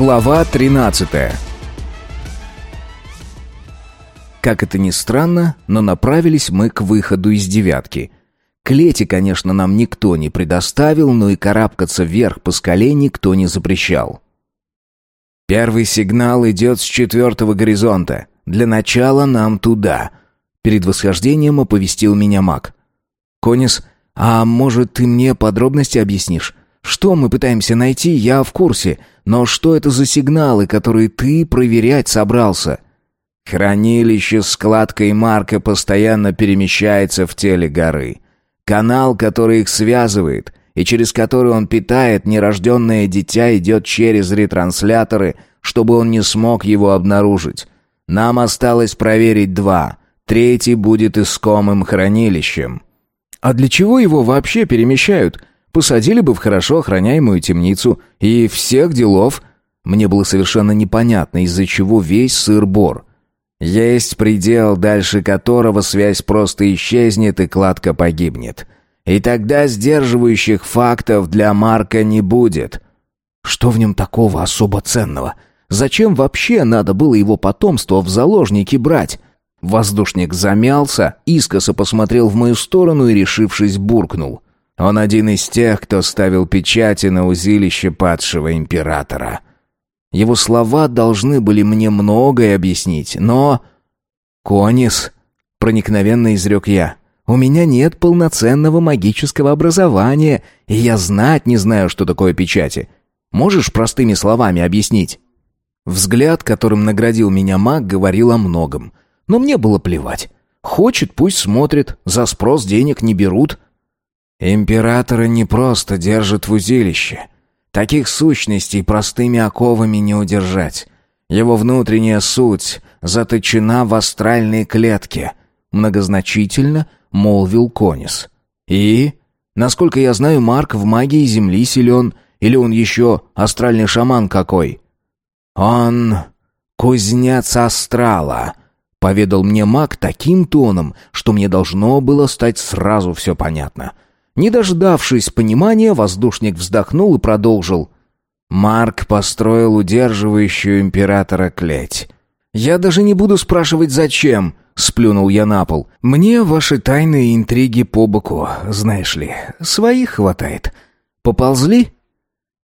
Глава 13 Как это ни странно, но направились мы к выходу из девятки. Клети, конечно, нам никто не предоставил, но и карабкаться вверх по скале никто не запрещал. «Первый сигнал идет с четвертого горизонта. Для начала нам туда», — перед восхождением оповестил меня маг. «Конис, а может, ты мне подробности объяснишь? Что мы пытаемся найти, я в курсе, но что это за сигналы, которые ты проверять собрался?» «Хранилище с складкой Марка постоянно перемещается в теле горы. Канал, который их связывает, и через который он питает нерожденное дитя, идет через ретрансляторы, чтобы он не смог его обнаружить. Нам осталось проверить два. Третий будет искомым хранилищем». «А для чего его вообще перемещают?» Посадили бы в хорошо охраняемую темницу и всех делов. Мне было совершенно непонятно, из-за чего весь сыр-бор. Есть предел, дальше которого связь просто исчезнет и кладка погибнет. И тогда сдерживающих фактов для Марка не будет. Что в нем такого особо ценного? Зачем вообще надо было его потомство в заложники брать? Воздушник замялся, искоса посмотрел в мою сторону и, решившись, буркнул. Он один из тех, кто ставил печати на узилище падшего императора. Его слова должны были мне многое объяснить, но... «Конис», — проникновенно изрек я, — «у меня нет полноценного магического образования, и я знать не знаю, что такое печати. Можешь простыми словами объяснить?» Взгляд, которым наградил меня маг, говорил о многом. Но мне было плевать. Хочет, пусть смотрит, за спрос денег не берут — Императора не просто держат в узилище. Таких сущностей простыми оковами не удержать. Его внутренняя суть заточена в астральной клетке, многозначительно молвил Конис. И, насколько я знаю, Марк в магии Земли силен, или он еще астральный шаман какой? Он кузнец астрала, поведал мне маг таким тоном, что мне должно было стать сразу все понятно — не дождавшись понимания, воздушник вздохнул и продолжил. Марк построил удерживающую императора клеть. «Я даже не буду спрашивать, зачем», — сплюнул я на пол. «Мне ваши тайные интриги по боку, знаешь ли. Своих хватает. Поползли?»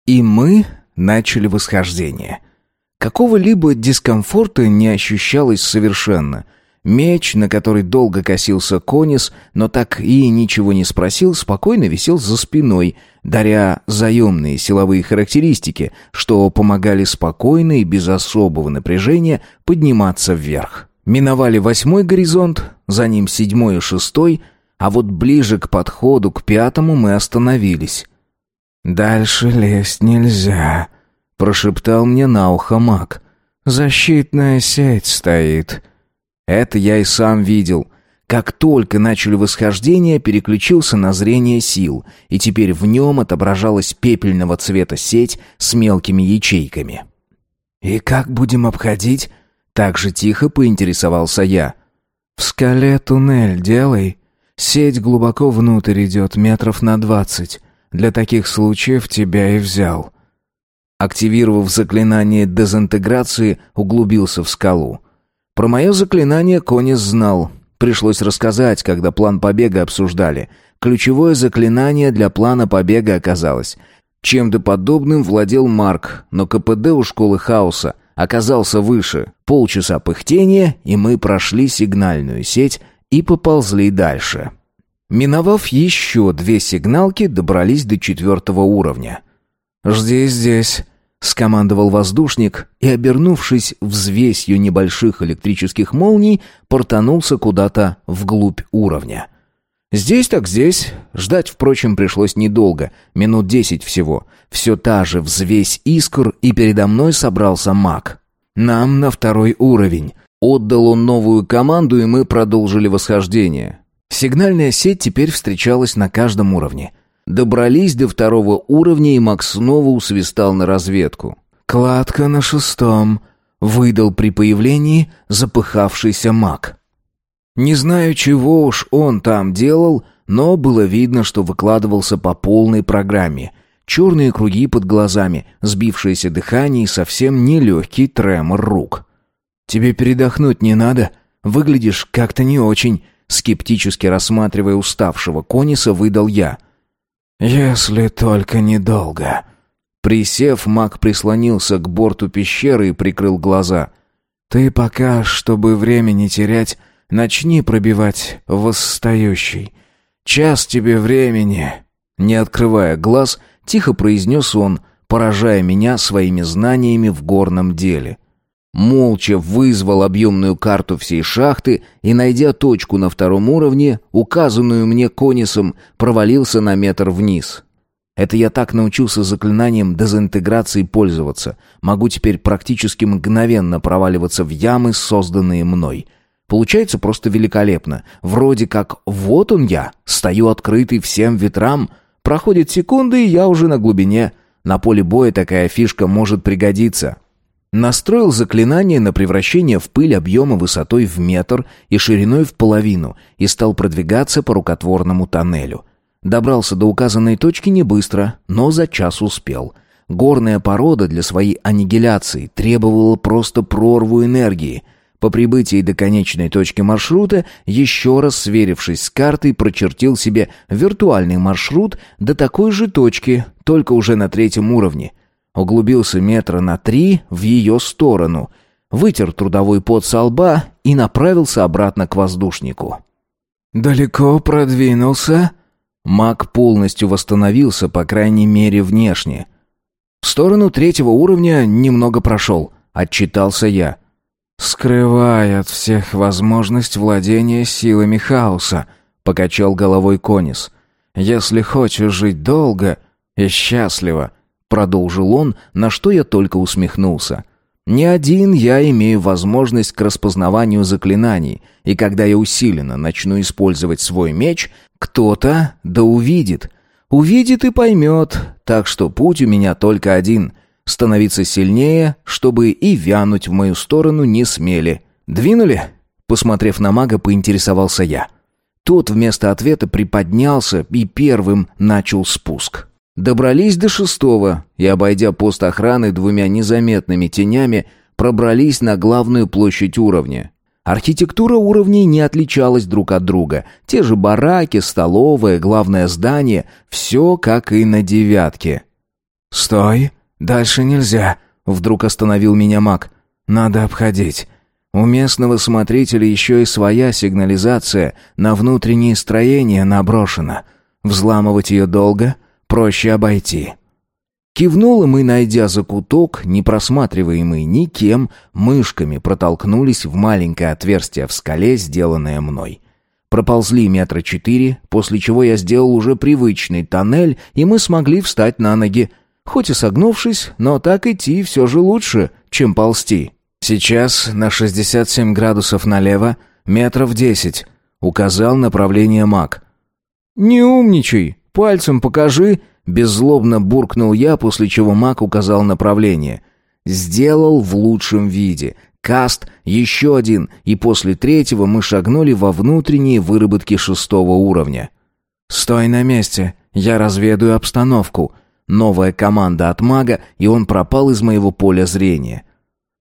И мы начали восхождение. Какого-либо дискомфорта не ощущалось совершенно — Меч, на который долго косился конис, но так и ничего не спросил, спокойно висел за спиной, даря заемные силовые характеристики, что помогали спокойно и без особого напряжения подниматься вверх. Миновали восьмой горизонт, за ним седьмой и шестой, а вот ближе к подходу к пятому мы остановились. «Дальше лезть нельзя», — прошептал мне на ухо маг. «Защитная сеть стоит». Это я и сам видел. Как только начали восхождение, переключился на зрение сил, и теперь в нем отображалась пепельного цвета сеть с мелкими ячейками. «И как будем обходить?» Так же тихо поинтересовался я. «В скале туннель делай. Сеть глубоко внутрь идет, метров на двадцать. Для таких случаев тебя и взял». Активировав заклинание дезинтеграции, углубился в скалу. Про мое заклинание Конис знал. Пришлось рассказать, когда план побега обсуждали. Ключевое заклинание для плана побега оказалось. Чем-то подобным владел Марк, но КПД у школы хаоса оказался выше. Полчаса пыхтения, и мы прошли сигнальную сеть и поползли дальше. Миновав еще две сигналки, добрались до четвертого уровня. «Жди здесь», скомандовал воздушник и, обернувшись взвесью небольших электрических молний, портанулся куда-то вглубь уровня. Здесь так здесь. Ждать, впрочем, пришлось недолго, минут десять всего. Все та же взвесь искр, и передо мной собрался маг. Нам на второй уровень. Отдал он новую команду, и мы продолжили восхождение. Сигнальная сеть теперь встречалась на каждом уровне — Добрались до второго уровня, и Макс снова усвистал на разведку. «Кладка на шестом», — выдал при появлении запыхавшийся маг. Не знаю, чего уж он там делал, но было видно, что выкладывался по полной программе. черные круги под глазами, сбившееся дыхание и совсем нелегкий тремор рук. «Тебе передохнуть не надо? Выглядишь как-то не очень», скептически рассматривая уставшего Кониса, выдал я. «Если только недолго». Присев, маг прислонился к борту пещеры и прикрыл глаза. «Ты пока, чтобы время не терять, начни пробивать восстающий. Час тебе времени». Не открывая глаз, тихо произнес он, поражая меня своими знаниями в горном деле. Молча вызвал объемную карту всей шахты и, найдя точку на втором уровне, указанную мне конисом, провалился на метр вниз. Это я так научился заклинанием дезинтеграции пользоваться. Могу теперь практически мгновенно проваливаться в ямы, созданные мной. Получается просто великолепно. Вроде как вот он я, стою открытый всем ветрам. Проходит секунды, и я уже на глубине. На поле боя такая фишка может пригодиться. Настроил заклинание на превращение в пыль объема высотой в метр и шириной в половину и стал продвигаться по рукотворному тоннелю. Добрался до указанной точки не быстро, но за час успел. Горная порода для своей аннигиляции требовала просто прорву энергии. По прибытии до конечной точки маршрута, еще раз сверившись с картой, прочертил себе виртуальный маршрут до такой же точки, только уже на третьем уровне – углубился метра на три в ее сторону, вытер трудовой пот со лба и направился обратно к воздушнику. «Далеко продвинулся?» Маг полностью восстановился, по крайней мере, внешне. «В сторону третьего уровня немного прошел», — отчитался я. «Скрывай от всех возможность владения силами хаоса», — покачал головой Конис. «Если хочешь жить долго и счастливо, продолжил он, на что я только усмехнулся. Не один я имею возможность к распознаванию заклинаний, и когда я усиленно начну использовать свой меч, кто-то да увидит. Увидит и поймет, так что путь у меня только один — становиться сильнее, чтобы и вянуть в мою сторону не смели. «Двинули?» — посмотрев на мага, поинтересовался я. Тот вместо ответа приподнялся и первым начал спуск. Добрались до шестого и, обойдя пост охраны двумя незаметными тенями, пробрались на главную площадь уровня. Архитектура уровней не отличалась друг от друга. Те же бараки, столовая, главное здание — все как и на девятке. «Стой! Дальше нельзя!» — вдруг остановил меня маг. «Надо обходить. У местного смотрителя еще и своя сигнализация на внутреннее строение наброшена. Взламывать ее долго?» Проще обойти. Кивнул, и мы, найдя закуток, не просматриваемый никем, мышками протолкнулись в маленькое отверстие в скале, сделанное мной. Проползли метра четыре, после чего я сделал уже привычный тоннель, и мы смогли встать на ноги. Хоть и согнувшись, но так идти все же лучше, чем ползти. Сейчас на 67 градусов налево, метров десять, указал направление маг. «Не умничай, Пальцем покажи!» Беззлобно буркнул я, после чего маг указал направление. Сделал в лучшем виде. Каст, еще один, и после третьего мы шагнули во внутренние выработки шестого уровня. «Стой на месте, я разведаю обстановку». Новая команда от мага, и он пропал из моего поля зрения.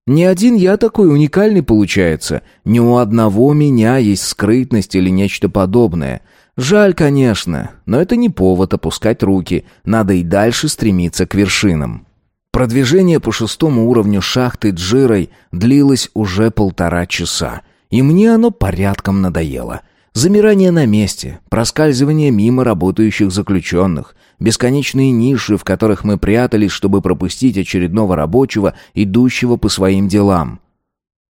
Не один я такой уникальный получается. Не у одного меня есть скрытность или нечто подобное. Жаль, конечно, но это не повод опускать руки. Надо и дальше стремиться к вершинам. Продвижение по шестому уровню шахты Джирой длилось уже полтора часа, и мне оно порядком надоело. Замирание на месте, проскальзывание мимо работающих заключенных, бесконечные ниши, в которых мы прятались, чтобы пропустить очередного рабочего, идущего по своим делам.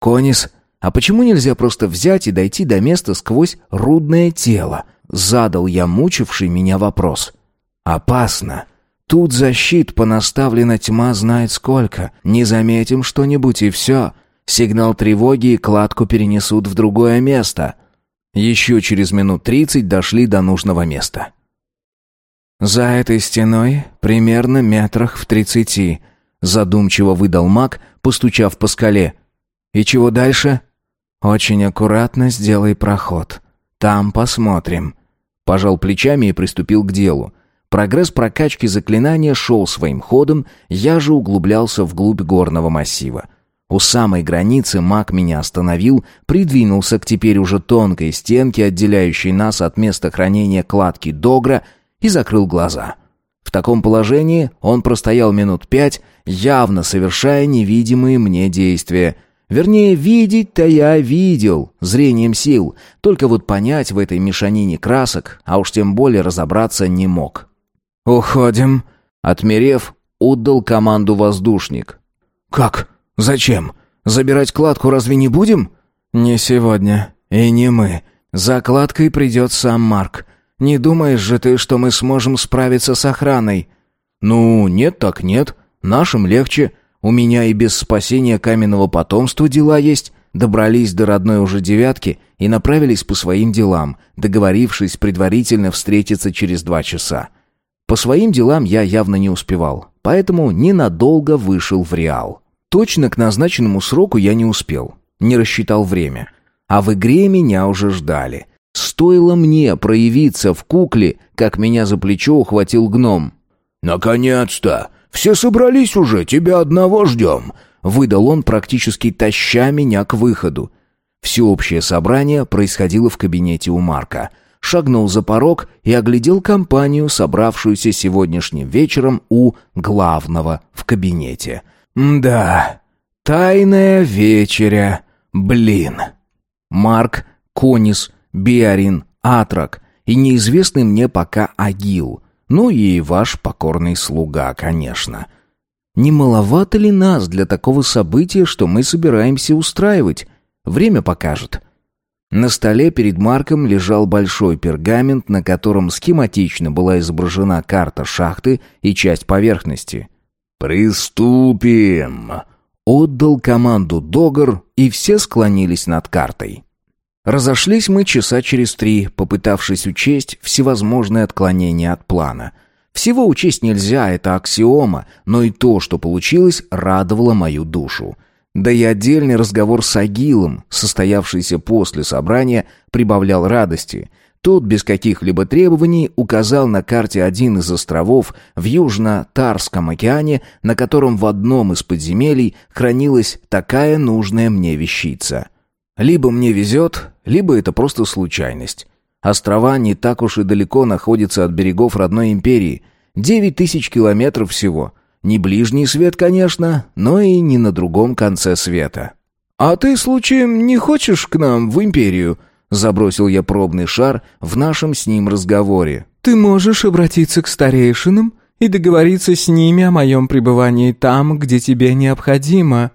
«Конис, а почему нельзя просто взять и дойти до места сквозь рудное тело?» Задал я мучивший меня вопрос. «Опасно. Тут защит понаставлена тьма знает сколько. Не заметим что-нибудь и все. Сигнал тревоги и кладку перенесут в другое место». Еще через минут тридцать дошли до нужного места. «За этой стеной примерно метрах в тридцати», задумчиво выдал маг, постучав по скале. «И чего дальше?» «Очень аккуратно сделай проход. Там посмотрим». Пожал плечами и приступил к делу. Прогресс прокачки заклинания шел своим ходом, я же углублялся вглубь горного массива. У самой границы маг меня остановил, придвинулся к теперь уже тонкой стенке, отделяющей нас от места хранения кладки Догра, и закрыл глаза. В таком положении он простоял минут пять, явно совершая невидимые мне действия. Вернее, видеть-то я видел, зрением сил, только вот понять в этой мешанине красок, а уж тем более разобраться не мог. «Уходим», — отмерев, отдал команду воздушник. «Как?» «Зачем? Забирать кладку разве не будем?» «Не сегодня. И не мы. За кладкой придет сам Марк. Не думаешь же ты, что мы сможем справиться с охраной?» «Ну, нет так нет. Нашим легче. У меня и без спасения каменного потомства дела есть». Добрались до родной уже девятки и направились по своим делам, договорившись предварительно встретиться через два часа. По своим делам я явно не успевал, поэтому ненадолго вышел в Реал. Точно к назначенному сроку я не успел, не рассчитал время. А в игре меня уже ждали. Стоило мне проявиться в кукле, как меня за плечо ухватил гном. «Наконец-то! Все собрались уже, тебя одного ждем!» Выдал он, практически таща меня к выходу. Всеобщее собрание происходило в кабинете у Марка. Шагнул за порог и оглядел компанию, собравшуюся сегодняшним вечером у главного в кабинете. Да, тайная вечеря. Блин. Марк, Конис, Биарин, Атрак и неизвестный мне пока Агил. Ну и ваш покорный слуга, конечно. Не маловато ли нас для такого события, что мы собираемся устраивать? Время покажет. На столе перед Марком лежал большой пергамент, на котором схематично была изображена карта шахты и часть поверхности. «Приступим!» Отдал команду Догар, и все склонились над картой. Разошлись мы часа через три, попытавшись учесть всевозможные отклонения от плана. Всего учесть нельзя, это аксиома, но и то, что получилось, радовало мою душу. Да и отдельный разговор с Агилом, состоявшийся после собрания, прибавлял радости — тот без каких-либо требований указал на карте один из островов в Южно-Тарском океане, на котором в одном из подземелий хранилась такая нужная мне вещица. Либо мне везет, либо это просто случайность. Острова не так уж и далеко находятся от берегов родной империи. Девять тысяч километров всего. Не ближний свет, конечно, но и не на другом конце света. «А ты, случаем, не хочешь к нам в империю?» Забросил я пробный шар в нашем с ним разговоре. «Ты можешь обратиться к старейшинам и договориться с ними о моем пребывании там, где тебе необходимо».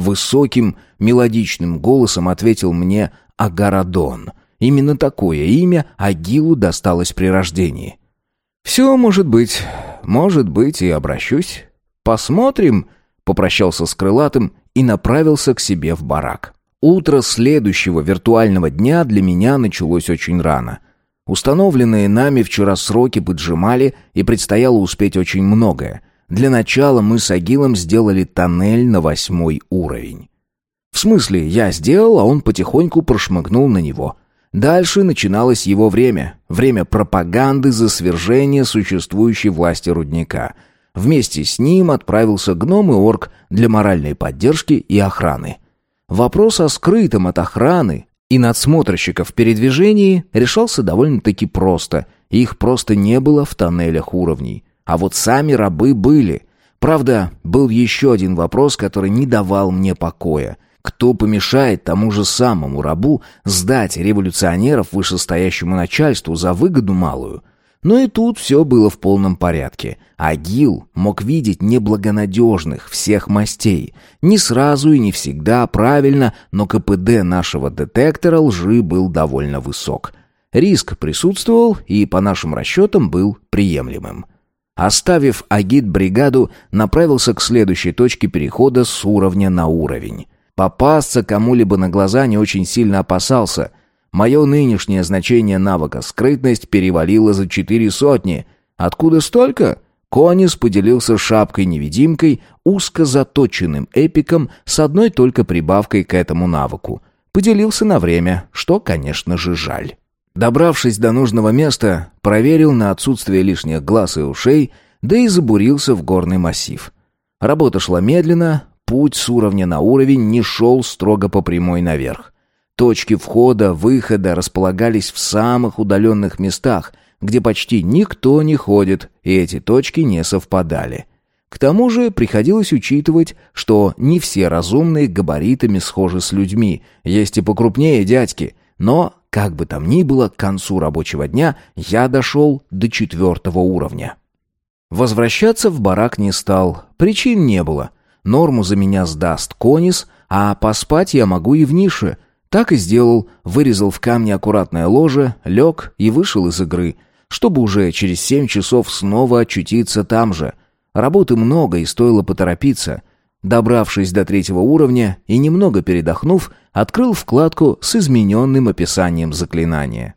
Высоким, мелодичным голосом ответил мне Агарадон. Именно такое имя Агилу досталось при рождении. «Все может быть. Может быть, и обращусь. Посмотрим», — попрощался с крылатым и направился к себе в барак. Утро следующего виртуального дня для меня началось очень рано. Установленные нами вчера сроки поджимали, и предстояло успеть очень многое. Для начала мы с Агилом сделали тоннель на восьмой уровень. В смысле, я сделал, а он потихоньку прошмыгнул на него. Дальше начиналось его время. Время пропаганды за свержение существующей власти рудника. Вместе с ним отправился гном и орк для моральной поддержки и охраны. Вопрос о скрытом от охраны и надсмотрщиков передвижении решался довольно-таки просто. Их просто не было в тоннелях уровней. А вот сами рабы были. Правда, был еще один вопрос, который не давал мне покоя. Кто помешает тому же самому рабу сдать революционеров вышестоящему начальству за выгоду малую? Но и тут все было в полном порядке. Агил мог видеть неблагонадежных всех мастей. Не сразу и не всегда правильно, но КПД нашего детектора лжи был довольно высок. Риск присутствовал и, по нашим расчетам, был приемлемым. Оставив агит-бригаду, направился к следующей точке перехода с уровня на уровень. Попасться кому-либо на глаза не очень сильно опасался — Мое нынешнее значение навыка «скрытность» перевалило за четыре сотни. Откуда столько? Конис поделился шапкой-невидимкой, узко заточенным эпиком с одной только прибавкой к этому навыку. Поделился на время, что, конечно же, жаль. Добравшись до нужного места, проверил на отсутствие лишних глаз и ушей, да и забурился в горный массив. Работа шла медленно, путь с уровня на уровень не шел строго по прямой наверх. Точки входа, выхода располагались в самых удаленных местах, где почти никто не ходит, и эти точки не совпадали. К тому же приходилось учитывать, что не все разумные габаритами схожи с людьми, есть и покрупнее дядьки, но, как бы там ни было, к концу рабочего дня я дошел до четвертого уровня. Возвращаться в барак не стал, причин не было. Норму за меня сдаст Конис, а поспать я могу и в нише. Так и сделал, вырезал в камне аккуратное ложе, лег и вышел из игры, чтобы уже через семь часов снова очутиться там же, Работы много и стоило поторопиться. Добравшись до третьего уровня и немного передохнув, открыл вкладку с измененным описанием заклинания.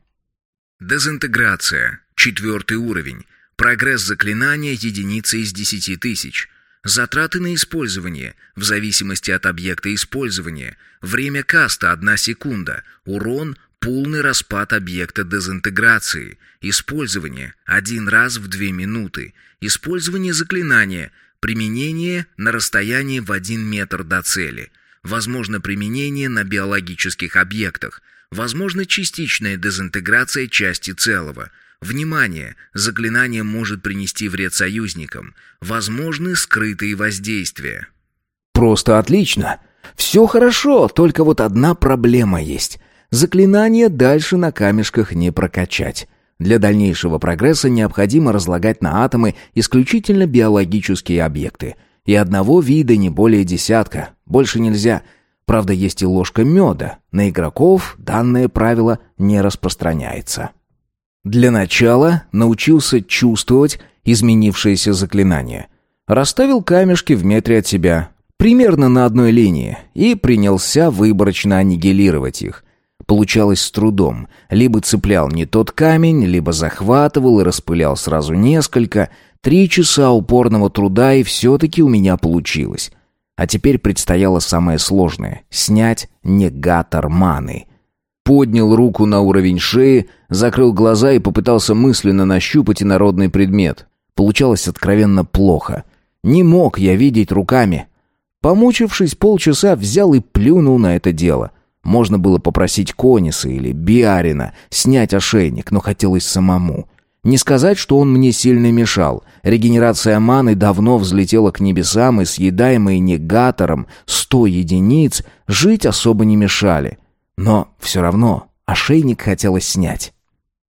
Дезинтеграция. Четвертый уровень. Прогресс заклинания единица из десяти тысяч. Затраты на использование, в зависимости от объекта использования. Время каста – одна секунда. Урон – полный распад объекта дезинтеграции. Использование – один раз в две минуты. Использование заклинания. Применение на расстоянии в 1 метр до цели. Возможно применение на биологических объектах. Возможно частичная дезинтеграция части целого. Внимание! Заклинание может принести вред союзникам. Возможны скрытые воздействия. Просто отлично. Все хорошо, только вот одна проблема есть. Заклинание дальше на камешках не прокачать. Для дальнейшего прогресса необходимо разлагать на атомы исключительно биологические объекты. И одного вида не более десятка, больше нельзя. Правда, есть и ложка меда. На игроков данное правило не распространяется. Для начала научился чувствовать изменившееся заклинание. Расставил камешки в метре от себя, примерно на одной линии, и принялся выборочно аннигилировать их – Получалось с трудом. Либо цеплял не тот камень, либо захватывал и распылял сразу несколько. Три часа упорного труда, и все-таки у меня получилось. А теперь предстояло самое сложное — снять негатор маны. Поднял руку на уровень шеи, закрыл глаза и попытался мысленно нащупать инородный предмет. Получалось откровенно плохо. Не мог я видеть руками. Помучившись полчаса, взял и плюнул на это дело — можно было попросить Кониса или Биарина снять ошейник, но хотелось самому. Не сказать, что он мне сильно мешал. Регенерация маны давно взлетела к небесам, и съедаемые негатором сто единиц жить особо не мешали. Но все равно ошейник хотелось снять.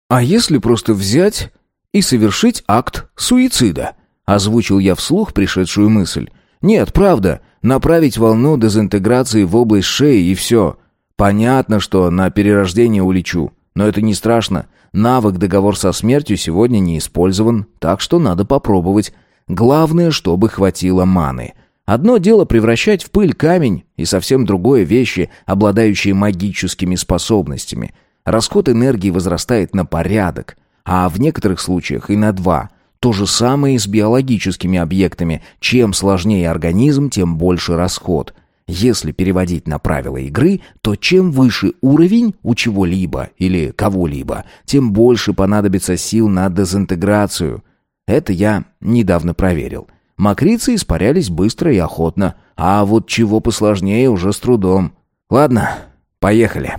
«А если просто взять и совершить акт суицида?» Озвучил я вслух пришедшую мысль. «Нет, правда, направить волну дезинтеграции в область шеи и все. Понятно, что на перерождение улечу, но это не страшно. Навык договор со смертью сегодня не использован, так что надо попробовать. Главное, чтобы хватило маны. Одно дело превращать в пыль камень, и совсем другое вещи, обладающие магическими способностями. Расход энергии возрастает на порядок, а в некоторых случаях и на два. То же самое и с биологическими объектами. Чем сложнее организм, тем больше расход – если переводить на правила игры, то чем выше уровень у чего-либо или кого-либо, тем больше понадобится сил на дезинтеграцию. Это я недавно проверил. Макрицы испарялись быстро и охотно, а вот чего посложнее уже с трудом. Ладно, поехали.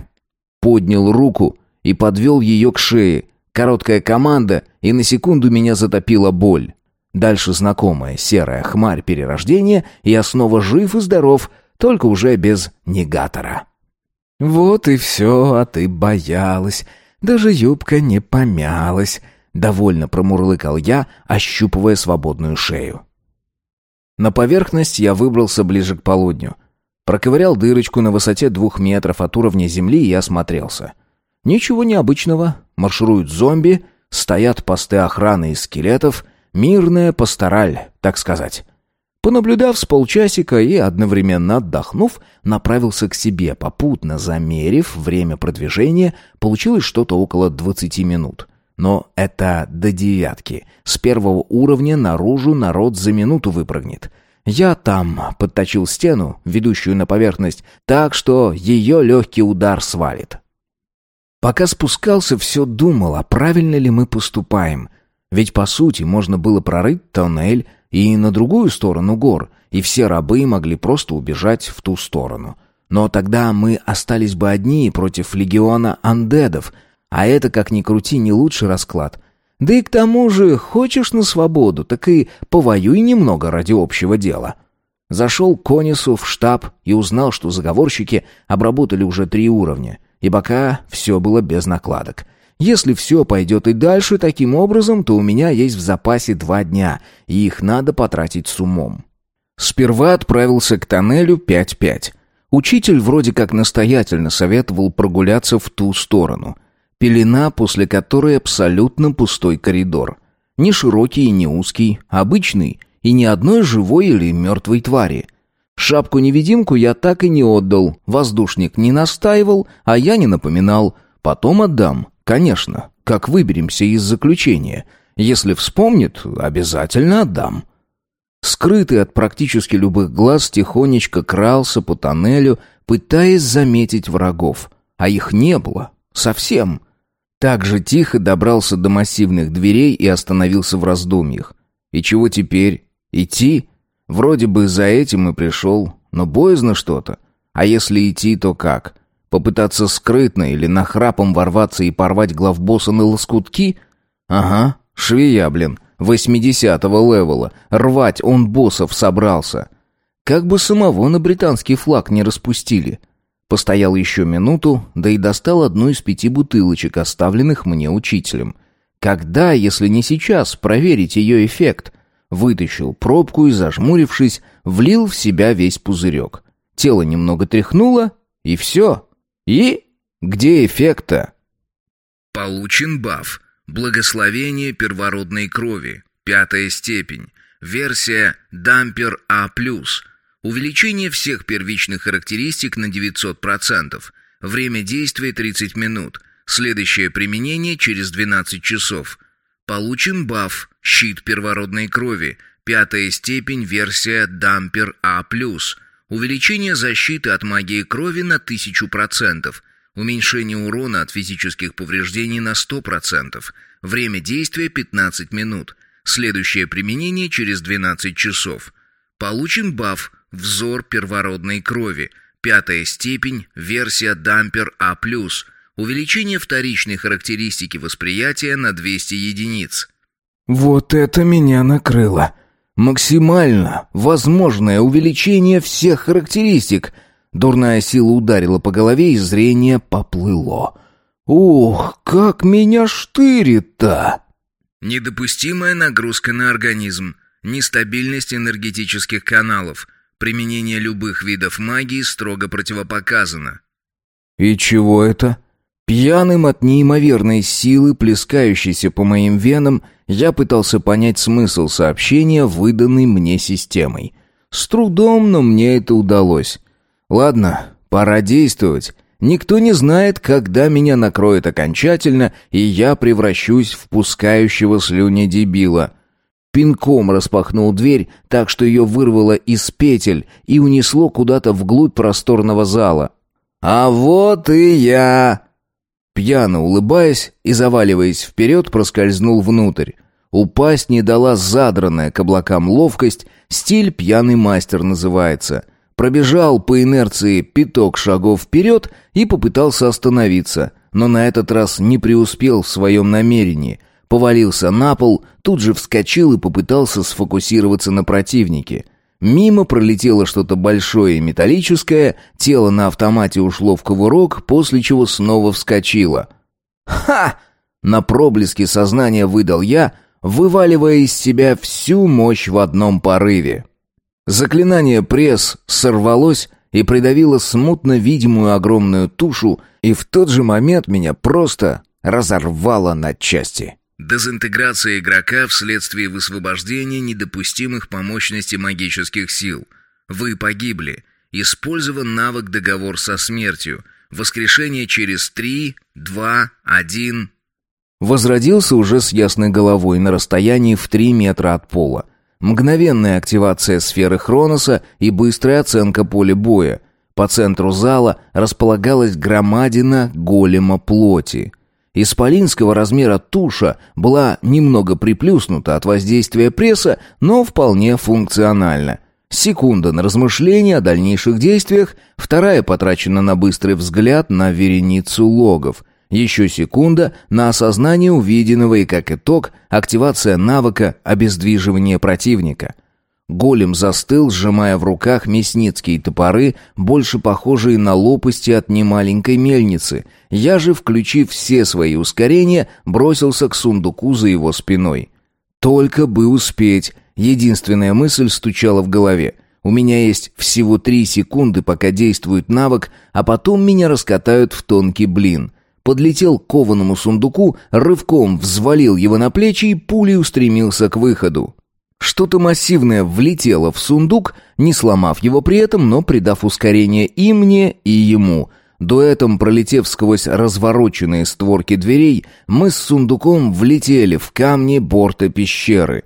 Поднял руку и подвел ее к шее. Короткая команда, и на секунду меня затопила боль. Дальше знакомая серая хмарь перерождения, я снова жив и здоров, только уже без негатора. «Вот и все, а ты боялась. Даже юбка не помялась», — довольно промурлыкал я, ощупывая свободную шею. На поверхность я выбрался ближе к полудню. Проковырял дырочку на высоте двух метров от уровня земли и осмотрелся. Ничего необычного. Маршируют зомби, стоят посты охраны из скелетов, мирная пастораль, так сказать. Понаблюдав с полчасика и одновременно отдохнув, направился к себе, попутно замерив время продвижения, получилось что-то около 20 минут. Но это до девятки. С первого уровня наружу народ за минуту выпрыгнет. Я там подточил стену, ведущую на поверхность, так что ее легкий удар свалит. Пока спускался, все думал, а правильно ли мы поступаем. Ведь, по сути, можно было прорыть тоннель и на другую сторону гор, и все рабы могли просто убежать в ту сторону. Но тогда мы остались бы одни против легиона андедов, а это, как ни крути, не лучший расклад. Да и к тому же, хочешь на свободу, так и повоюй немного ради общего дела. Зашел к Конису в штаб и узнал, что заговорщики обработали уже три уровня, и пока все было без накладок. Если все пойдет и дальше таким образом, то у меня есть в запасе два дня, и их надо потратить с умом. Сперва отправился к тоннелю 5-5. Учитель вроде как настоятельно советовал прогуляться в ту сторону. Пелена, после которой абсолютно пустой коридор. Не широкий и не узкий, обычный, и ни одной живой или мертвой твари. Шапку-невидимку я так и не отдал, воздушник не настаивал, а я не напоминал. Потом отдам, конечно, как выберемся из заключения. Если вспомнит, обязательно отдам. Скрытый от практически любых глаз, тихонечко крался по тоннелю, пытаясь заметить врагов. А их не было. Совсем. Так же тихо добрался до массивных дверей и остановился в раздумьях. И чего теперь? Идти? Вроде бы за этим и пришел, но боязно что-то. А если идти, то как? Попытаться скрытно или нахрапом ворваться и порвать главбосса на лоскутки? Ага, швея, блин. Восьмидесятого левела. Рвать он боссов собрался. Как бы самого на британский флаг не распустили. Постоял еще минуту, да и достал одну из пяти бутылочек, оставленных мне учителем. Когда, если не сейчас, проверить ее эффект? Вытащил пробку и, зажмурившись, влил в себя весь пузырек. Тело немного тряхнуло, и все. И где эффект-то? Получен баф. Благословение первородной крови. Пятая степень. Версия Дампер А+. Увеличение всех первичных характеристик на 900%. Время действия 30 минут. Следующее применение через 12 часов. Получен баф «Щит первородной крови». Пятая степень, версия Дампер А+. Увеличение защиты от магии крови на 1000%. Уменьшение урона от физических повреждений на 100%. Время действия 15 минут. Следующее применение через 12 часов. Получен баф «Взор первородной крови». Пятая степень, версия Дампер А+. Увеличение вторичной характеристики восприятия на 200 единиц. Вот это меня накрыло. Максимально возможное увеличение всех характеристик — Дурная сила ударила по голове, и зрение поплыло. «Ух, как меня штырит-то!» Недопустимая нагрузка на организм, нестабильность энергетических каналов, применение любых видов магии строго противопоказано. «И чего это?» Пьяным от неимоверной силы, плескающейся по моим венам, я пытался понять смысл сообщения, выданной мне системой. С трудом, но мне это удалось. Ладно, пора действовать. Никто не знает, когда меня накроет окончательно, и я превращусь в пускающего слюни дебила. Пинком распахнул дверь, так что ее вырвало из петель и унесло куда-то вглубь просторного зала. «А вот и я!» Пьяно улыбаясь и заваливаясь вперед, проскользнул внутрь. Упасть не дала задранная к облакам ловкость, стиль «пьяный мастер» называется пробежал по инерции пяток шагов вперед и попытался остановиться, но на этот раз не преуспел в своем намерении. Повалился на пол, тут же вскочил и попытался сфокусироваться на противнике. Мимо пролетело что-то большое и металлическое, тело на автомате ушло в ковырок, после чего снова вскочило. «Ха!» На проблеске сознания выдал я, вываливая из себя всю мощь в одном порыве. Заклинание пресс сорвалось и придавило смутно видимую огромную тушу, и в тот же момент меня просто разорвало на части. Дезинтеграция игрока вследствие высвобождения недопустимых по мощности магических сил. Вы погибли. Использован навык «Договор со смертью». Воскрешение через 3, 2, 1... Возродился уже с ясной головой на расстоянии в 3 метра от пола. Мгновенная активация сферы Хроноса и быстрая оценка поля боя. По центру зала располагалась громадина голема плоти. Исполинского размера туша была немного приплюснута от воздействия пресса, но вполне функциональна. Секунда на размышление о дальнейших действиях, вторая потрачена на быстрый взгляд на вереницу логов. Еще секунда на осознание увиденного и, как итог, активация навыка обездвиживания противника. Голем застыл, сжимая в руках мясницкие топоры, больше похожие на лопасти от немаленькой мельницы. Я же, включив все свои ускорения, бросился к сундуку за его спиной. Только бы успеть. Единственная мысль стучала в голове. У меня есть всего три секунды, пока действует навык, а потом меня раскатают в тонкий блин. Подлетел к кованому сундуку, рывком взвалил его на плечи и пулей устремился к выходу. Что-то массивное влетело в сундук, не сломав его при этом, но придав ускорение и мне, и ему. Дуэтом пролетев сквозь развороченные створки дверей, мы с сундуком влетели в камни борта пещеры.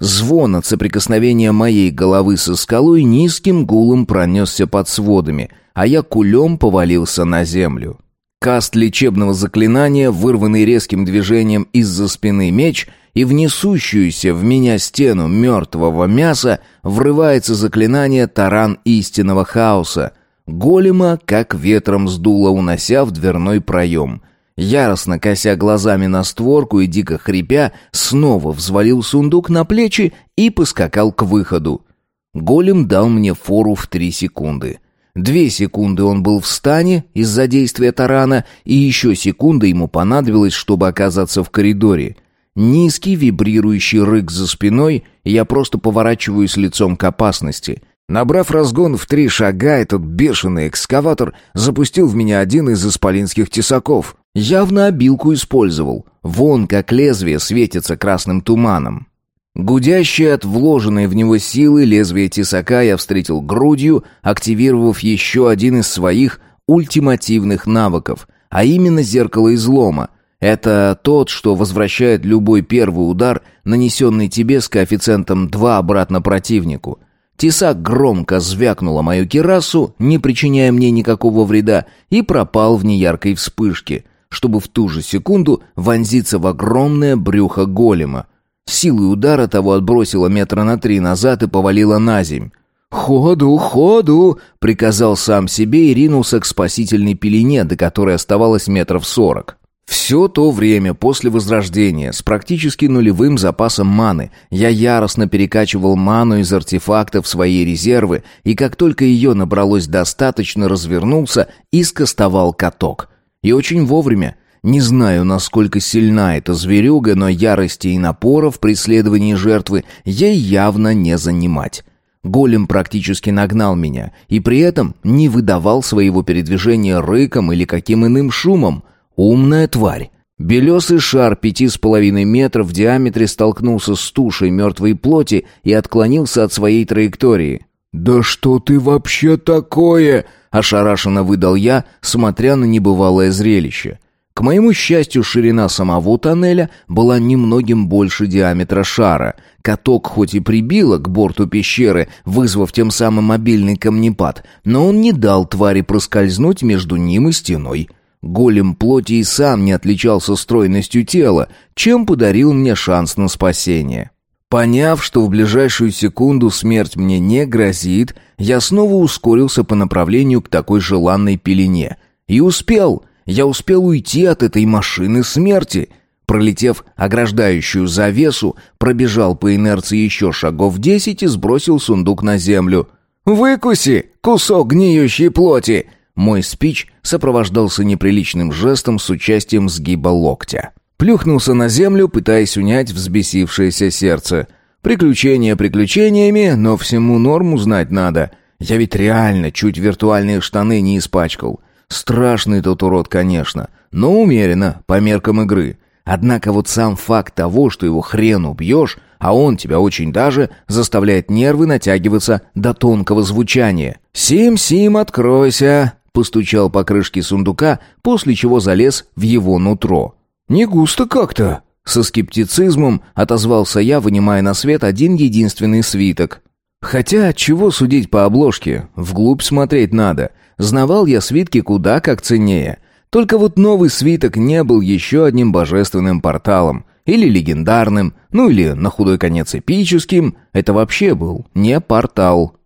Звон от соприкосновения моей головы со скалой низким гулом пронесся под сводами, а я кулем повалился на землю. Каст лечебного заклинания, вырванный резким движением из-за спины меч — и в несущуюся в меня стену мертвого мяса врывается заклинание «Таран истинного хаоса». Голема как ветром сдуло, унося в дверной проем. Яростно кося глазами на створку и дико хрипя, снова взвалил сундук на плечи и поскакал к выходу. Голем дал мне фору в три секунды. Две секунды он был в стане из-за действия тарана, и еще секунда ему понадобилось, чтобы оказаться в коридоре. Низкий вибрирующий рык за спиной, я просто поворачиваюсь лицом к опасности. Набрав разгон в три шага, этот бешеный экскаватор запустил в меня один из исполинских тесаков. Явно обилку использовал. Вон как лезвие светится красным туманом. Гудящее от вложенной в него силы лезвие тесака я встретил грудью, активировав еще один из своих ультимативных навыков, а именно зеркало излома, это тот, что возвращает любой первый удар, нанесенный тебе с коэффициентом 2 обратно противнику. Тесак громко звякнула мою кирасу, не причиняя мне никакого вреда, и пропал в неяркой вспышке, чтобы в ту же секунду вонзиться в огромное брюхо голема. Силой удара того отбросило метра на три назад и повалило на земь. «Ходу, ходу!» — приказал сам себе и ринулся к спасительной пелене, до которой оставалось метров сорок. Все то время после Возрождения, с практически нулевым запасом маны, я яростно перекачивал ману из артефактов в свои резервы, и как только ее набралось достаточно, развернулся и скостовал каток. И очень вовремя. Не знаю, насколько сильна эта зверюга, но ярости и напора в преследовании жертвы ей явно не занимать. Голем практически нагнал меня, и при этом не выдавал своего передвижения рыком или каким иным шумом — Умная тварь. Белесый шар пяти с половиной метров в диаметре столкнулся с тушей мертвой плоти и отклонился от своей траектории. «Да что ты вообще такое?» – ошарашенно выдал я, смотря на небывалое зрелище. К моему счастью, ширина самого тоннеля была немногим больше диаметра шара. Каток хоть и прибило к борту пещеры, вызвав тем самым мобильный камнепад, но он не дал твари проскользнуть между ним и стеной. Голем плоти и сам не отличался стройностью тела, чем подарил мне шанс на спасение. Поняв, что в ближайшую секунду смерть мне не грозит, я снова ускорился по направлению к такой желанной пелене. И успел. Я успел уйти от этой машины смерти. Пролетев ограждающую завесу, пробежал по инерции еще шагов десять и сбросил сундук на землю. «Выкуси, кусок гниющей плоти!» Мой спич сопровождался неприличным жестом с участием сгиба локтя. Плюхнулся на землю, пытаясь унять взбесившееся сердце. Приключения приключениями, но всему норму знать надо. Я ведь реально чуть виртуальные штаны не испачкал. Страшный тот урод, конечно, но умеренно, по меркам игры. Однако вот сам факт того, что его хрен убьешь, а он тебя очень даже, заставляет нервы натягиваться до тонкого звучания. «Сим-Сим, откройся!» постучал по крышке сундука, после чего залез в его нутро. «Не густо как-то», — со скептицизмом отозвался я, вынимая на свет один единственный свиток. «Хотя, чего судить по обложке? Вглубь смотреть надо. Знавал я свитки куда как ценнее. Только вот новый свиток не был еще одним божественным порталом. Или легендарным, ну или на худой конец эпическим. Это вообще был не портал.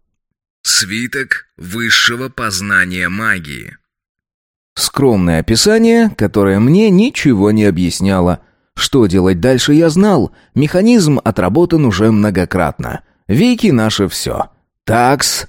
Свиток высшего познания магии. Скромное описание, которое мне ничего не объясняло. Что делать дальше я знал. Механизм отработан уже многократно. Вики наше все. Такс.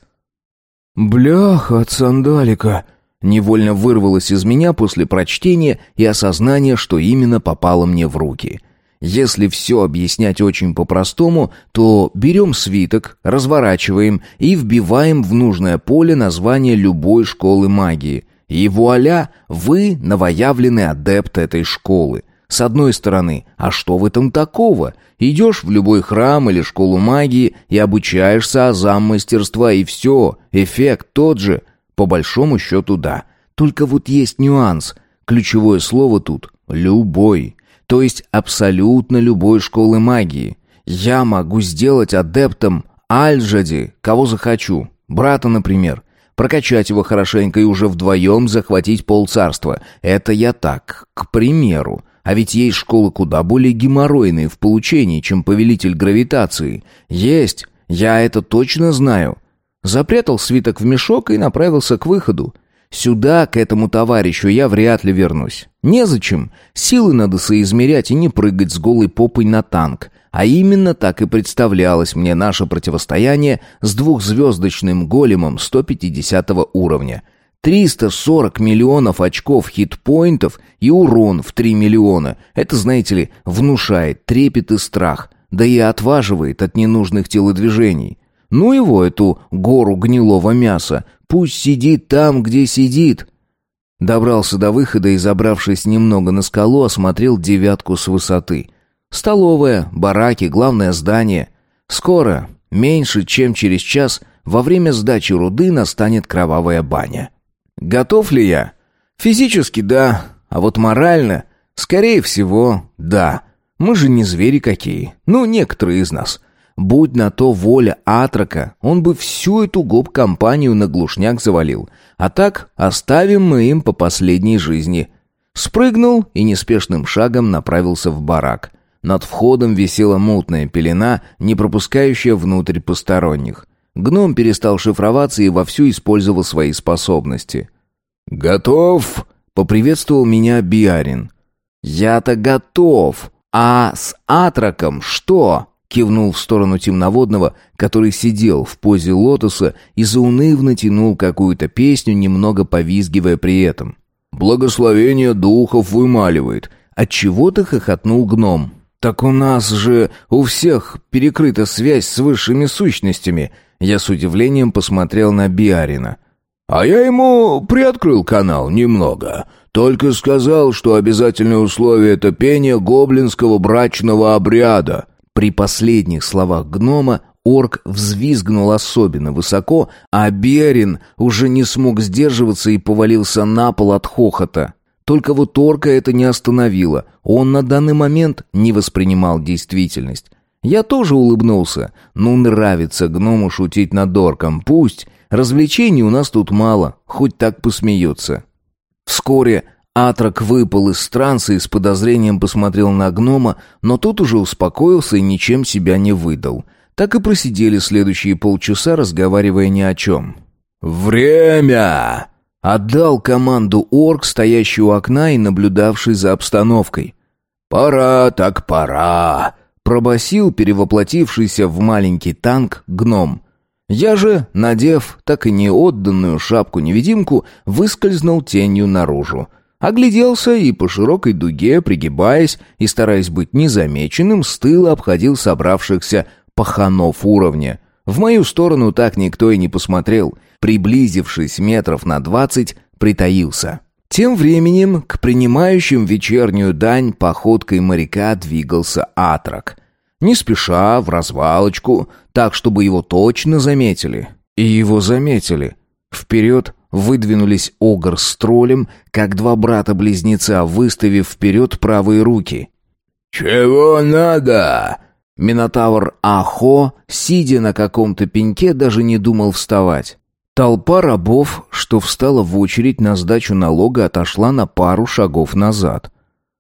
Бляха от сандалика. Невольно вырвалось из меня после прочтения и осознания, что именно попало мне в руки. Если все объяснять очень по-простому, то берем свиток, разворачиваем и вбиваем в нужное поле название любой школы магии. И вуаля, вы новоявленный адепт этой школы. С одной стороны, а что в этом такого? Идешь в любой храм или школу магии и обучаешься азам мастерства, и все, эффект тот же. По большому счету, да. Только вот есть нюанс. Ключевое слово тут «любой». То есть абсолютно любой школы магии. Я могу сделать адептом Альжади, кого захочу. Брата, например. Прокачать его хорошенько и уже вдвоем захватить полцарства. Это я так, к примеру. А ведь есть школы куда более геморройные в получении, чем повелитель гравитации. Есть, я это точно знаю. Запрятал свиток в мешок и направился к выходу. Сюда, к этому товарищу, я вряд ли вернусь. Незачем. Силы надо соизмерять и не прыгать с голой попой на танк. А именно так и представлялось мне наше противостояние с двухзвездочным големом 150 уровня. 340 миллионов очков хитпоинтов и урон в 3 миллиона. Это, знаете ли, внушает трепет и страх, да и отваживает от ненужных телодвижений. Ну его, эту гору гнилого мяса, пусть сидит там, где сидит. Добрался до выхода и, забравшись немного на скалу, осмотрел девятку с высоты. Столовая, бараки, главное здание. Скоро, меньше чем через час, во время сдачи руды настанет кровавая баня. Готов ли я? Физически да, а вот морально, скорее всего, да. Мы же не звери какие. Ну, некоторые из нас. Будь на то воля Атрака, он бы всю эту гоп-компанию на глушняк завалил. А так оставим мы им по последней жизни. Спрыгнул и неспешным шагом направился в барак. Над входом висела мутная пелена, не пропускающая внутрь посторонних. Гном перестал шифроваться и вовсю использовал свои способности. «Готов?» — поприветствовал меня Биарин. «Я-то готов. А с Атраком что?» — кивнул в сторону темноводного, который сидел в позе лотоса и заунывно тянул какую-то песню, немного повизгивая при этом. «Благословение духов вымаливает». Отчего-то хохотнул гном. «Так у нас же у всех перекрыта связь с высшими сущностями», я с удивлением посмотрел на Биарина. «А я ему приоткрыл канал немного. Только сказал, что обязательное условие — это пение гоблинского брачного обряда». При последних словах гнома орк взвизгнул особенно высоко, а Берин уже не смог сдерживаться и повалился на пол от хохота. Только вот орка это не остановило. Он на данный момент не воспринимал действительность. Я тоже улыбнулся. Ну, нравится гному шутить над орком. Пусть. Развлечений у нас тут мало. Хоть так посмеются. Вскоре Атрак выпал из транса и с подозрением посмотрел на гнома, но тот уже успокоился и ничем себя не выдал. Так и просидели следующие полчаса, разговаривая ни о чем. «Время!» — отдал команду орк, стоящий у окна и наблюдавший за обстановкой. «Пора так пора!» Пробасил перевоплотившийся в маленький танк гном. Я же, надев так и не отданную шапку-невидимку, выскользнул тенью наружу. Огляделся и по широкой дуге, пригибаясь и стараясь быть незамеченным, с тыла обходил собравшихся паханов уровня. В мою сторону так никто и не посмотрел. Приблизившись метров на двадцать, притаился. Тем временем к принимающим вечернюю дань походкой моряка двигался Атрак. Не спеша, в развалочку, так, чтобы его точно заметили. И его заметили. Вперед выдвинулись Огр с троллем, как два брата-близнеца, выставив вперед правые руки. «Чего надо?» Минотавр Ахо, сидя на каком-то пеньке, даже не думал вставать. Толпа рабов, что встала в очередь на сдачу налога, отошла на пару шагов назад.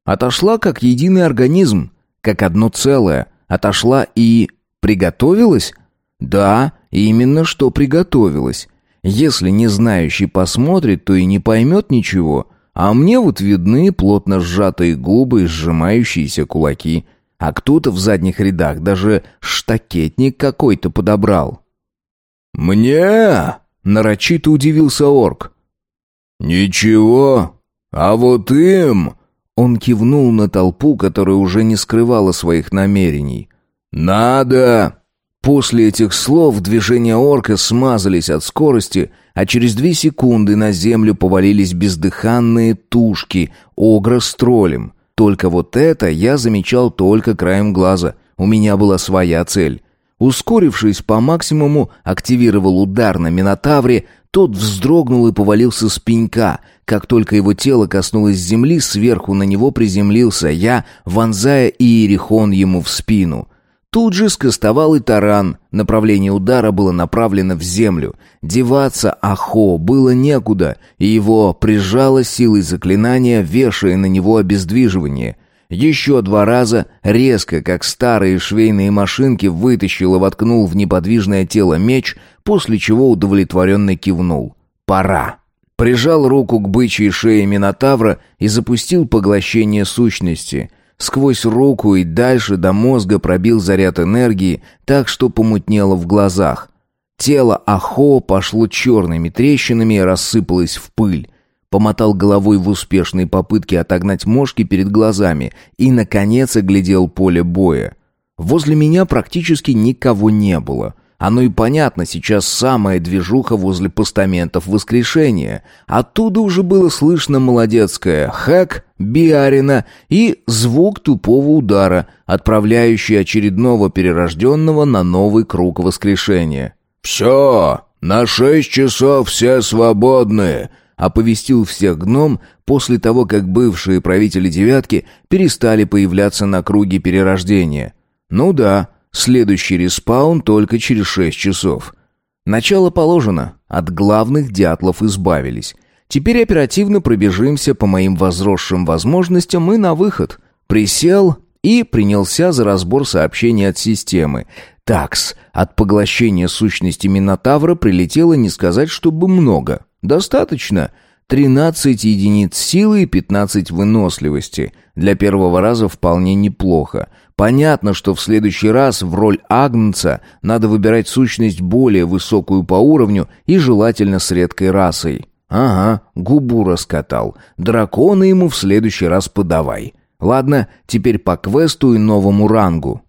Отошла как единый организм, как одно целое. Отошла и... приготовилась? Да, именно что приготовилась. Если не знающий посмотрит, то и не поймет ничего. А мне вот видны плотно сжатые губы и сжимающиеся кулаки. А кто-то в задних рядах даже штакетник какой-то подобрал. «Мне?» — нарочито удивился орк. «Ничего, а вот им...» Он кивнул на толпу, которая уже не скрывала своих намерений. «Надо!» После этих слов движения орка смазались от скорости, а через две секунды на землю повалились бездыханные тушки огра с троллем. Только вот это я замечал только краем глаза. У меня была своя цель. Ускорившись по максимуму, активировал удар на Минотавре, тот вздрогнул и повалился с пенька. Как только его тело коснулось земли, сверху на него приземлился я, вонзая иерихон ему в спину. Тут же скостовал и таран. Направление удара было направлено в землю. Деваться Ахо было некуда, и его прижало силой заклинания, вешая на него обездвиживание. Еще два раза, резко, как старые швейные машинки, вытащил и воткнул в неподвижное тело меч, после чего удовлетворенно кивнул. «Пора!» Прижал руку к бычьей шее Минотавра и запустил поглощение сущности — Сквозь руку и дальше до мозга пробил заряд энергии, так что помутнело в глазах. Тело Ахо пошло черными трещинами и рассыпалось в пыль. Помотал головой в успешной попытке отогнать мошки перед глазами и, наконец, оглядел поле боя. Возле меня практически никого не было. Оно и понятно, сейчас самая движуха возле постаментов воскрешения. Оттуда уже было слышно молодецкое «хэк», «биарина» и звук тупого удара, отправляющий очередного перерожденного на новый круг воскрешения. «Все, на шесть часов все свободны», — оповестил всех гном после того, как бывшие правители «девятки» перестали появляться на круге перерождения. «Ну да». Следующий респаун только через шесть часов. Начало положено. От главных дятлов избавились. Теперь оперативно пробежимся по моим возросшим возможностям и на выход. Присел и принялся за разбор сообщений от системы. Такс, от поглощения сущности Минотавра прилетело не сказать, чтобы много. Достаточно. 13 единиц силы и 15 выносливости. Для первого раза вполне неплохо. Понятно, что в следующий раз в роль Агнца надо выбирать сущность более высокую по уровню и желательно с редкой расой. Ага, губу раскатал. Дракона ему в следующий раз подавай. Ладно, теперь по квесту и новому рангу.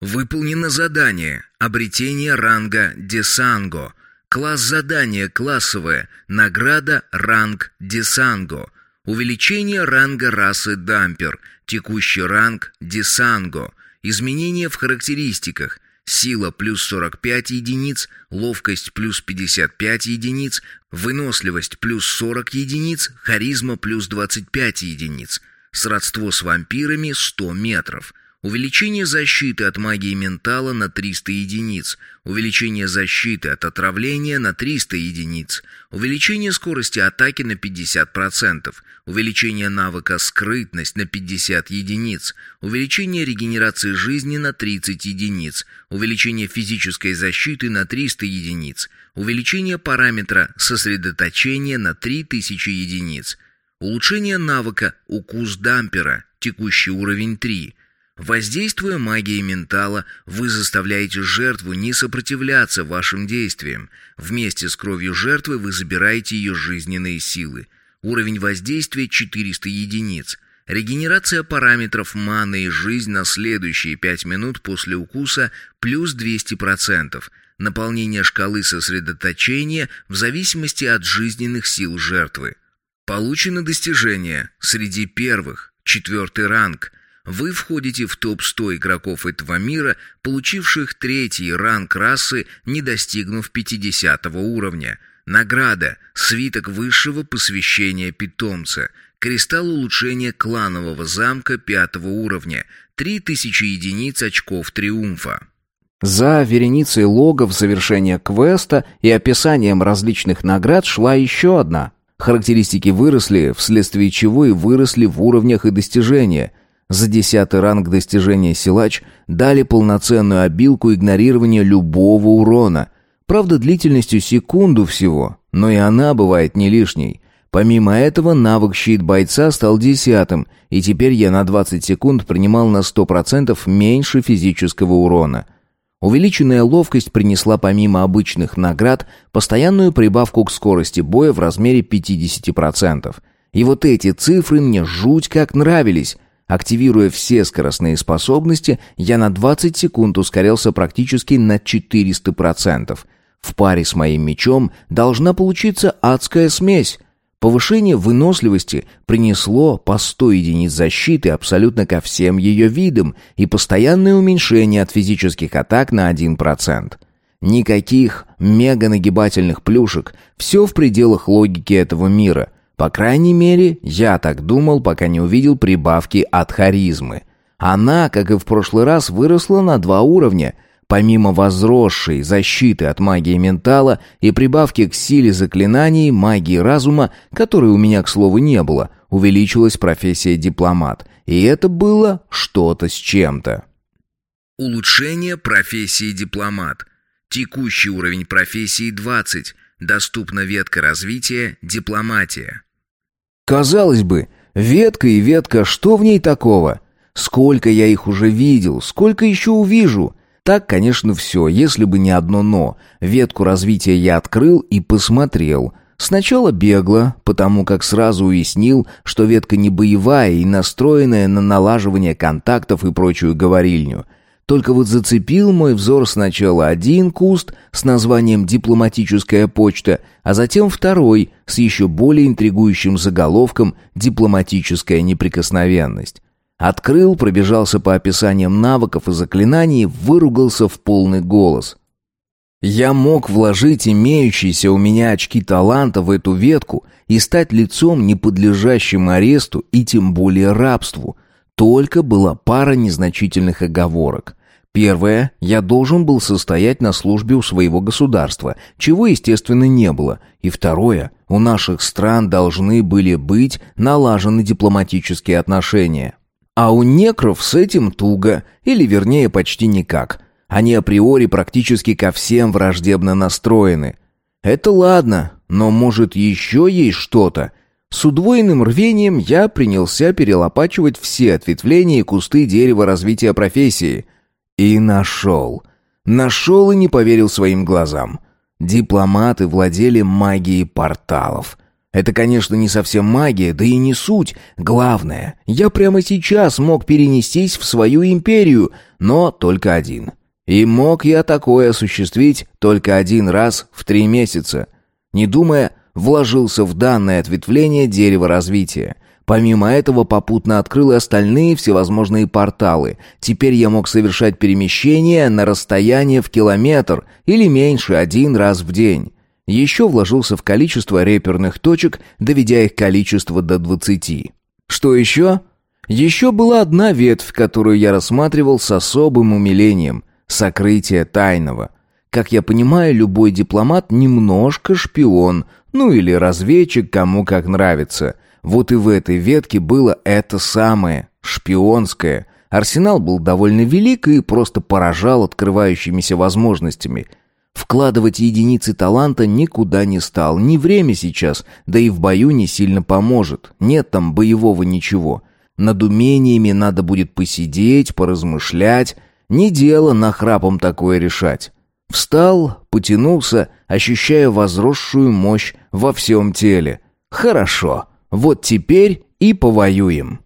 Выполнено задание. Обретение ранга Десанго. Класс задания классовое. Награда ранг Десанго. Увеличение ранга расы Дампер. Текущий ранг Десанго. Изменения в характеристиках. Сила плюс 45 единиц, ловкость плюс 55 единиц, выносливость плюс 40 единиц, харизма плюс 25 единиц. Сродство с вампирами 100 метров. Увеличение защиты от магии ментала на 300 единиц. Увеличение защиты от отравления на 300 единиц. Увеличение скорости атаки на 50%. Увеличение навыка «Скрытность» на 50 единиц. Увеличение регенерации жизни на 30 единиц. Увеличение физической защиты на 300 единиц. Увеличение параметра «Сосредоточение» на 3000 единиц. Улучшение навыка «Укус дампера», текущий уровень 3. Воздействуя магией ментала, вы заставляете жертву не сопротивляться вашим действиям. Вместе с кровью жертвы вы забираете ее жизненные силы. Уровень воздействия 400 единиц. Регенерация параметров маны и жизнь на следующие 5 минут после укуса плюс 200%. Наполнение шкалы сосредоточения в зависимости от жизненных сил жертвы. Получено достижение среди первых, четвертый ранг – вы входите в топ-100 игроков этого мира, получивших третий ранг расы, не достигнув 50 уровня. Награда – свиток высшего посвящения питомца, кристалл улучшения кланового замка пятого уровня, 3000 единиц очков триумфа. За вереницей логов завершения квеста и описанием различных наград шла еще одна. Характеристики выросли, вследствие чего и выросли в уровнях и достижения. За десятый ранг достижения силач дали полноценную обилку игнорирования любого урона. Правда, длительностью секунду всего, но и она бывает не лишней. Помимо этого, навык щит бойца стал десятым, и теперь я на 20 секунд принимал на 100% меньше физического урона. Увеличенная ловкость принесла помимо обычных наград постоянную прибавку к скорости боя в размере 50%. И вот эти цифры мне жуть как нравились. Активируя все скоростные способности, я на 20 секунд ускорялся практически на 400%. В паре с моим мечом должна получиться адская смесь — Повышение выносливости принесло по 100 единиц защиты абсолютно ко всем ее видам и постоянное уменьшение от физических атак на 1%. Никаких мега-нагибательных плюшек, все в пределах логики этого мира. По крайней мере, я так думал, пока не увидел прибавки от харизмы. Она, как и в прошлый раз, выросла на два уровня – Помимо возросшей защиты от магии ментала и прибавки к силе заклинаний, магии разума, которой у меня, к слову, не было, увеличилась профессия дипломат. И это было что-то с чем-то. Улучшение профессии дипломат. Текущий уровень профессии 20. Доступна ветка развития дипломатия. Казалось бы, ветка и ветка, что в ней такого? Сколько я их уже видел, сколько еще увижу? Так, конечно, все, если бы не одно «но». Ветку развития я открыл и посмотрел. Сначала бегло, потому как сразу уяснил, что ветка не боевая и настроенная на налаживание контактов и прочую говорильню. Только вот зацепил мой взор сначала один куст с названием «Дипломатическая почта», а затем второй с еще более интригующим заголовком «Дипломатическая неприкосновенность». Открыл, пробежался по описаниям навыков и заклинаний, выругался в полный голос. Я мог вложить имеющиеся у меня очки таланта в эту ветку и стать лицом, не подлежащим аресту и тем более рабству. Только была пара незначительных оговорок. Первое, я должен был состоять на службе у своего государства, чего, естественно, не было. И второе, у наших стран должны были быть налажены дипломатические отношения. А у некров с этим туго, или вернее почти никак. Они априори практически ко всем враждебно настроены. Это ладно, но может еще есть что-то. С удвоенным рвением я принялся перелопачивать все ответвления и кусты дерева развития профессии. И нашел. Нашел и не поверил своим глазам. Дипломаты владели магией порталов. Это, конечно, не совсем магия, да и не суть. Главное, я прямо сейчас мог перенестись в свою империю, но только один. И мог я такое осуществить только один раз в три месяца. Не думая, вложился в данное ответвление дерева развития. Помимо этого попутно открыл и остальные всевозможные порталы. Теперь я мог совершать перемещения на расстояние в километр или меньше один раз в день. Еще вложился в количество реперных точек, доведя их количество до 20. Что еще? Еще была одна ветвь, которую я рассматривал с особым умилением — сокрытие тайного. Как я понимаю, любой дипломат немножко шпион, ну или разведчик, кому как нравится. Вот и в этой ветке было это самое, шпионское. Арсенал был довольно велик и просто поражал открывающимися возможностями — Вкладывать единицы таланта никуда не стал. Не время сейчас, да и в бою не сильно поможет. Нет там боевого ничего. Над умениями надо будет посидеть, поразмышлять. Не дело на храпом такое решать. Встал, потянулся, ощущая возросшую мощь во всем теле. Хорошо, вот теперь и повоюем.